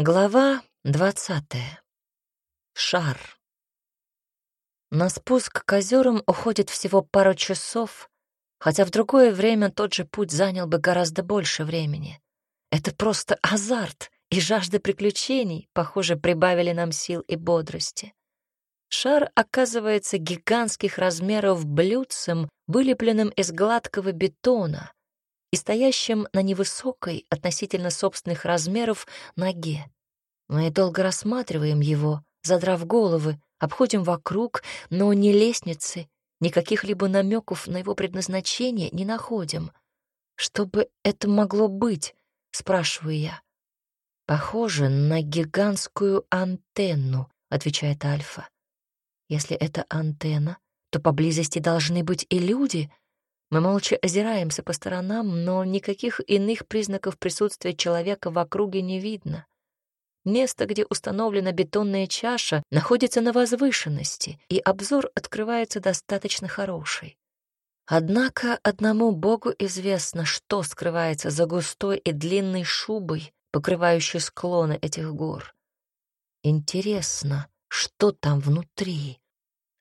Глава двадцатая. Шар. На спуск к озерам уходит всего пару часов, хотя в другое время тот же путь занял бы гораздо больше времени. Это просто азарт и жажда приключений, похоже, прибавили нам сил и бодрости. Шар оказывается гигантских размеров блюдцем, вылепленным из гладкого бетона — и стоящим на невысокой относительно собственных размеров ноге. Мы долго рассматриваем его, задрав головы, обходим вокруг, но ни лестницы, ни каких-либо намеков на его предназначение не находим. Что бы это могло быть, спрашиваю я. Похоже на гигантскую антенну, отвечает Альфа. Если это антенна, то поблизости должны быть и люди — мы молча озираемся по сторонам, но никаких иных признаков присутствия человека в округе не видно. Место, где установлена бетонная чаша, находится на возвышенности, и обзор открывается достаточно хороший. Однако одному Богу известно, что скрывается за густой и длинной шубой, покрывающей склоны этих гор. Интересно, что там внутри?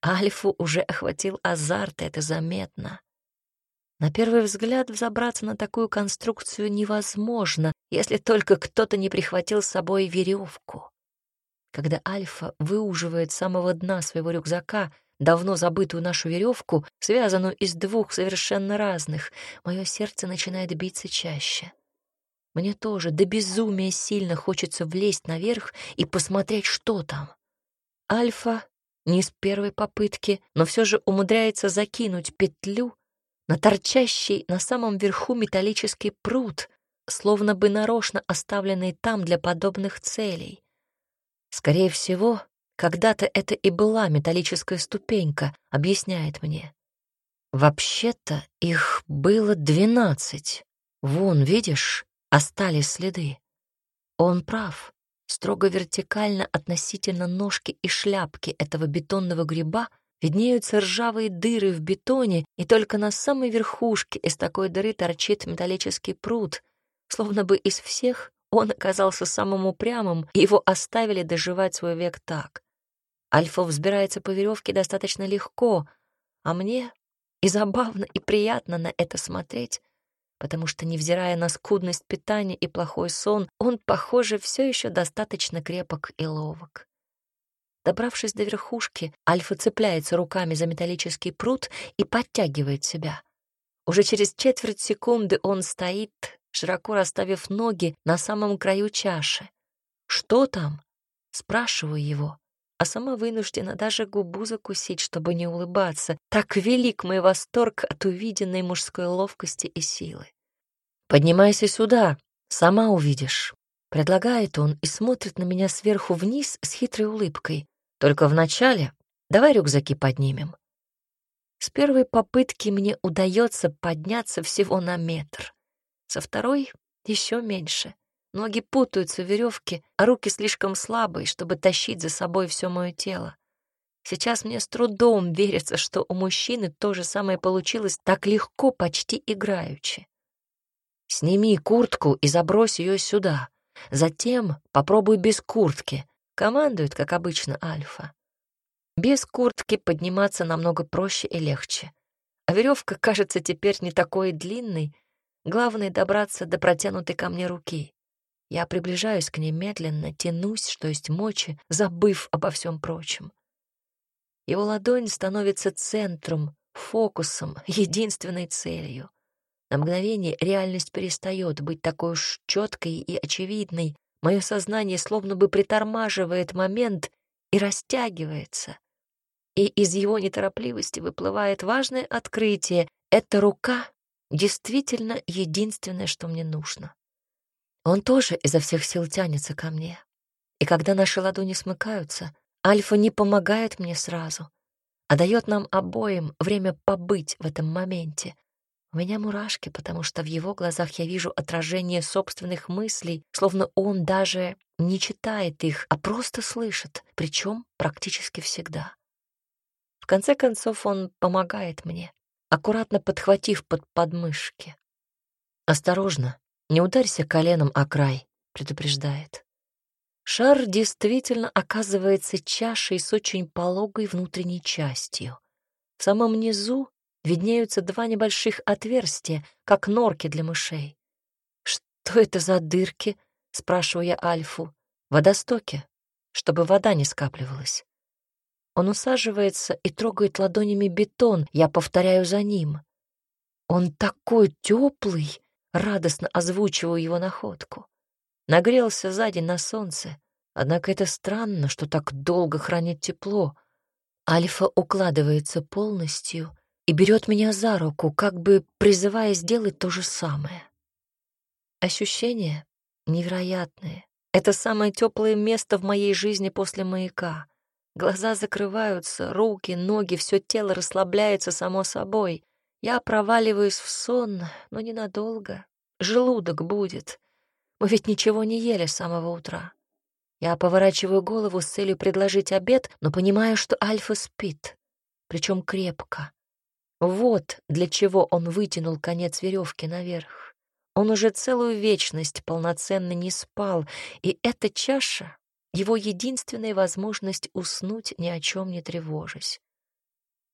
Альфу уже охватил азарт, это заметно. На первый взгляд взобраться на такую конструкцию невозможно, если только кто-то не прихватил с собой веревку. Когда Альфа выуживает с самого дна своего рюкзака давно забытую нашу веревку, связанную из двух совершенно разных, мое сердце начинает биться чаще. Мне тоже до безумия сильно хочется влезть наверх и посмотреть, что там. Альфа не с первой попытки, но все же умудряется закинуть петлю на торчащий на самом верху металлический пруд, словно бы нарочно оставленный там для подобных целей. Скорее всего, когда-то это и была металлическая ступенька, объясняет мне. Вообще-то их было двенадцать. Вон, видишь, остались следы. Он прав. Строго вертикально относительно ножки и шляпки этого бетонного гриба — Виднеются ржавые дыры в бетоне, и только на самой верхушке из такой дыры торчит металлический пруд, словно бы из всех он оказался самым упрямым, и его оставили доживать свой век так. Альфа взбирается по веревке достаточно легко, а мне и забавно, и приятно на это смотреть, потому что, невзирая на скудность питания и плохой сон, он, похоже, все еще достаточно крепок и ловок. Добравшись до верхушки, Альфа цепляется руками за металлический пруд и подтягивает себя. Уже через четверть секунды он стоит, широко расставив ноги на самом краю чаши. «Что там?» — спрашиваю его, а сама вынуждена даже губу закусить, чтобы не улыбаться. Так велик мой восторг от увиденной мужской ловкости и силы. «Поднимайся сюда, сама увидишь», — предлагает он и смотрит на меня сверху вниз с хитрой улыбкой. Только вначале давай рюкзаки поднимем. С первой попытки мне удается подняться всего на метр. Со второй — еще меньше. Ноги путаются в веревке, а руки слишком слабые, чтобы тащить за собой все мое тело. Сейчас мне с трудом верится, что у мужчины то же самое получилось так легко, почти играючи. Сними куртку и забрось ее сюда. Затем попробуй без куртки. Командует, как обычно, Альфа. Без куртки подниматься намного проще и легче. А веревка кажется теперь не такой длинной. Главное — добраться до протянутой ко мне руки. Я приближаюсь к ней медленно, тянусь, что есть мочи, забыв обо всем прочем. Его ладонь становится центром, фокусом, единственной целью. На мгновение реальность перестает быть такой уж четкой и очевидной, Мое сознание словно бы притормаживает момент и растягивается. И из его неторопливости выплывает важное открытие. Эта рука действительно единственное, что мне нужно. Он тоже изо всех сил тянется ко мне. И когда наши ладони смыкаются, Альфа не помогает мне сразу, а дает нам обоим время побыть в этом моменте, у меня мурашки, потому что в его глазах я вижу отражение собственных мыслей, словно он даже не читает их, а просто слышит, причем практически всегда. В конце концов он помогает мне, аккуратно подхватив под подмышки. «Осторожно, не ударься коленом о край», — предупреждает. Шар действительно оказывается чашей с очень пологой внутренней частью. В самом низу виднеются два небольших отверстия, как норки для мышей. «Что это за дырки?» — спрашиваю я Альфу. «Водостоки, чтобы вода не скапливалась». Он усаживается и трогает ладонями бетон, я повторяю за ним. «Он такой теплый!» — радостно озвучиваю его находку. Нагрелся сзади на солнце, однако это странно, что так долго хранит тепло. Альфа укладывается полностью и берет меня за руку, как бы призывая сделать то же самое. Ощущения невероятные. Это самое теплое место в моей жизни после маяка. Глаза закрываются, руки, ноги, все тело расслабляется само собой. Я проваливаюсь в сон, но ненадолго. Желудок будет. Мы ведь ничего не ели с самого утра. Я поворачиваю голову с целью предложить обед, но понимаю, что Альфа спит, причем крепко. Вот для чего он вытянул конец веревки наверх. Он уже целую вечность полноценно не спал, и эта чаша — его единственная возможность уснуть, ни о чем не тревожась.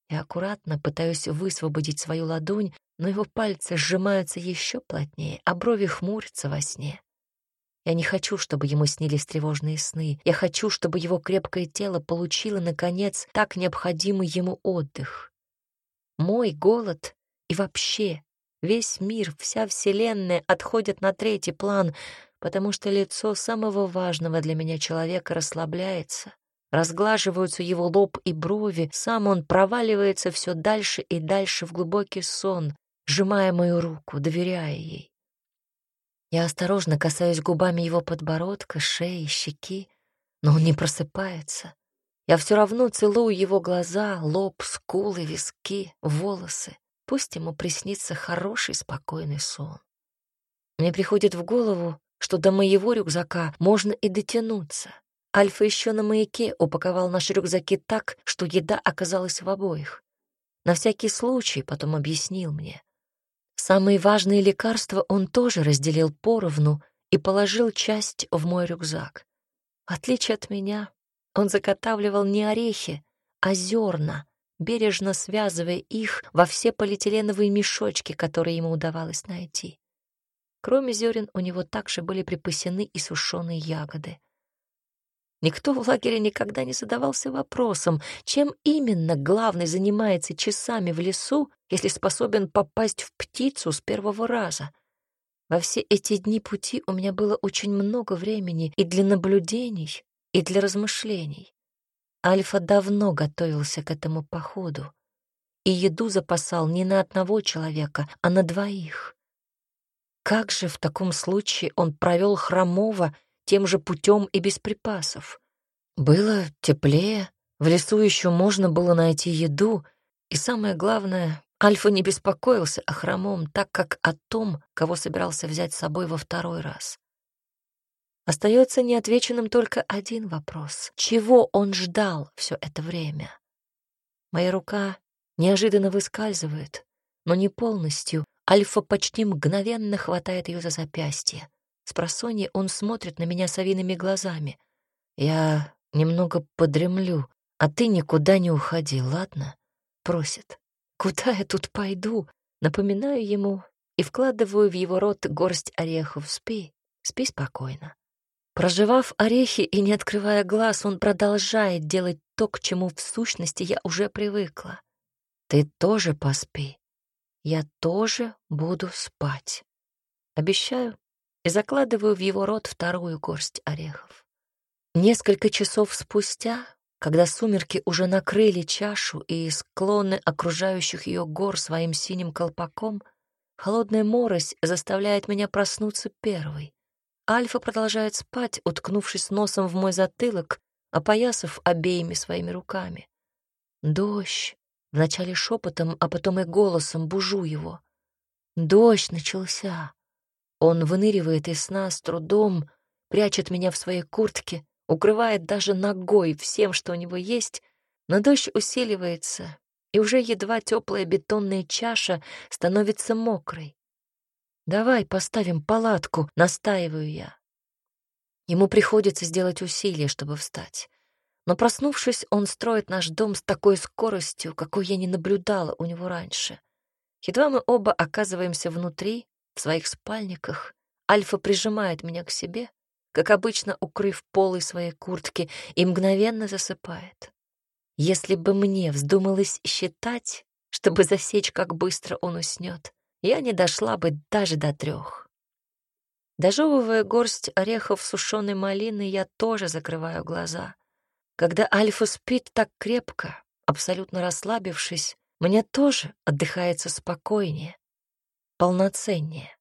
Я аккуратно пытаюсь высвободить свою ладонь, но его пальцы сжимаются еще плотнее, а брови хмурятся во сне. Я не хочу, чтобы ему снились тревожные сны. Я хочу, чтобы его крепкое тело получило, наконец, так необходимый ему отдых. Мой голод и вообще весь мир, вся Вселенная отходят на третий план, потому что лицо самого важного для меня человека расслабляется. Разглаживаются его лоб и брови, сам он проваливается все дальше и дальше в глубокий сон, сжимая мою руку, доверяя ей. Я осторожно касаюсь губами его подбородка, шеи, щеки, но он не просыпается. Я все равно целую его глаза, лоб, скулы, виски, волосы. Пусть ему приснится хороший, спокойный сон. Мне приходит в голову, что до моего рюкзака можно и дотянуться. Альфа еще на маяке упаковал наши рюкзаки так, что еда оказалась в обоих. На всякий случай потом объяснил мне. Самые важные лекарства он тоже разделил поровну и положил часть в мой рюкзак. В отличие от меня, он заготавливал не орехи, а зерна, бережно связывая их во все полиэтиленовые мешочки, которые ему удавалось найти. Кроме зерен у него также были припасены и сушеные ягоды. Никто в лагере никогда не задавался вопросом, чем именно главный занимается часами в лесу, если способен попасть в птицу с первого раза. Во все эти дни пути у меня было очень много времени и для наблюдений, и для размышлений. Альфа давно готовился к этому походу и еду запасал не на одного человека, а на двоих. Как же в таком случае он провел хромого тем же путем и без припасов. Было теплее, в лесу еще можно было найти еду, и самое главное, Альфа не беспокоился о хромом, так как о том, кого собирался взять с собой во второй раз. Остается неотвеченным только один вопрос. Чего он ждал все это время? Моя рука неожиданно выскальзывает, но не полностью. Альфа почти мгновенно хватает ее за запястье. С просонья он смотрит на меня совиными глазами. «Я немного подремлю, а ты никуда не уходи, ладно?» Просит. «Куда я тут пойду?» Напоминаю ему и вкладываю в его рот горсть орехов. «Спи, спи спокойно». Проживав орехи и не открывая глаз, он продолжает делать то, к чему в сущности я уже привыкла. «Ты тоже поспи. Я тоже буду спать. Обещаю, и закладываю в его рот вторую горсть орехов. Несколько часов спустя, когда сумерки уже накрыли чашу и склоны окружающих ее гор своим синим колпаком, холодная морось заставляет меня проснуться первой. Альфа продолжает спать, уткнувшись носом в мой затылок, опоясав обеими своими руками. Дождь. Вначале шепотом, а потом и голосом бужу его. Дождь начался. Он выныривает из сна с трудом, прячет меня в своей куртке, укрывает даже ногой всем, что у него есть, но дождь усиливается, и уже едва теплая бетонная чаша становится мокрой. «Давай поставим палатку», — настаиваю я. Ему приходится сделать усилие, чтобы встать. Но проснувшись, он строит наш дом с такой скоростью, какой я не наблюдала у него раньше. Едва мы оба оказываемся внутри, в своих спальниках, Альфа прижимает меня к себе, как обычно укрыв полы своей куртки, и мгновенно засыпает. Если бы мне вздумалось считать, чтобы засечь, как быстро он уснет, я не дошла бы даже до трех. Дожевывая горсть орехов сушеной малины, я тоже закрываю глаза. Когда Альфа спит так крепко, абсолютно расслабившись, мне тоже отдыхается спокойнее, полноценнее.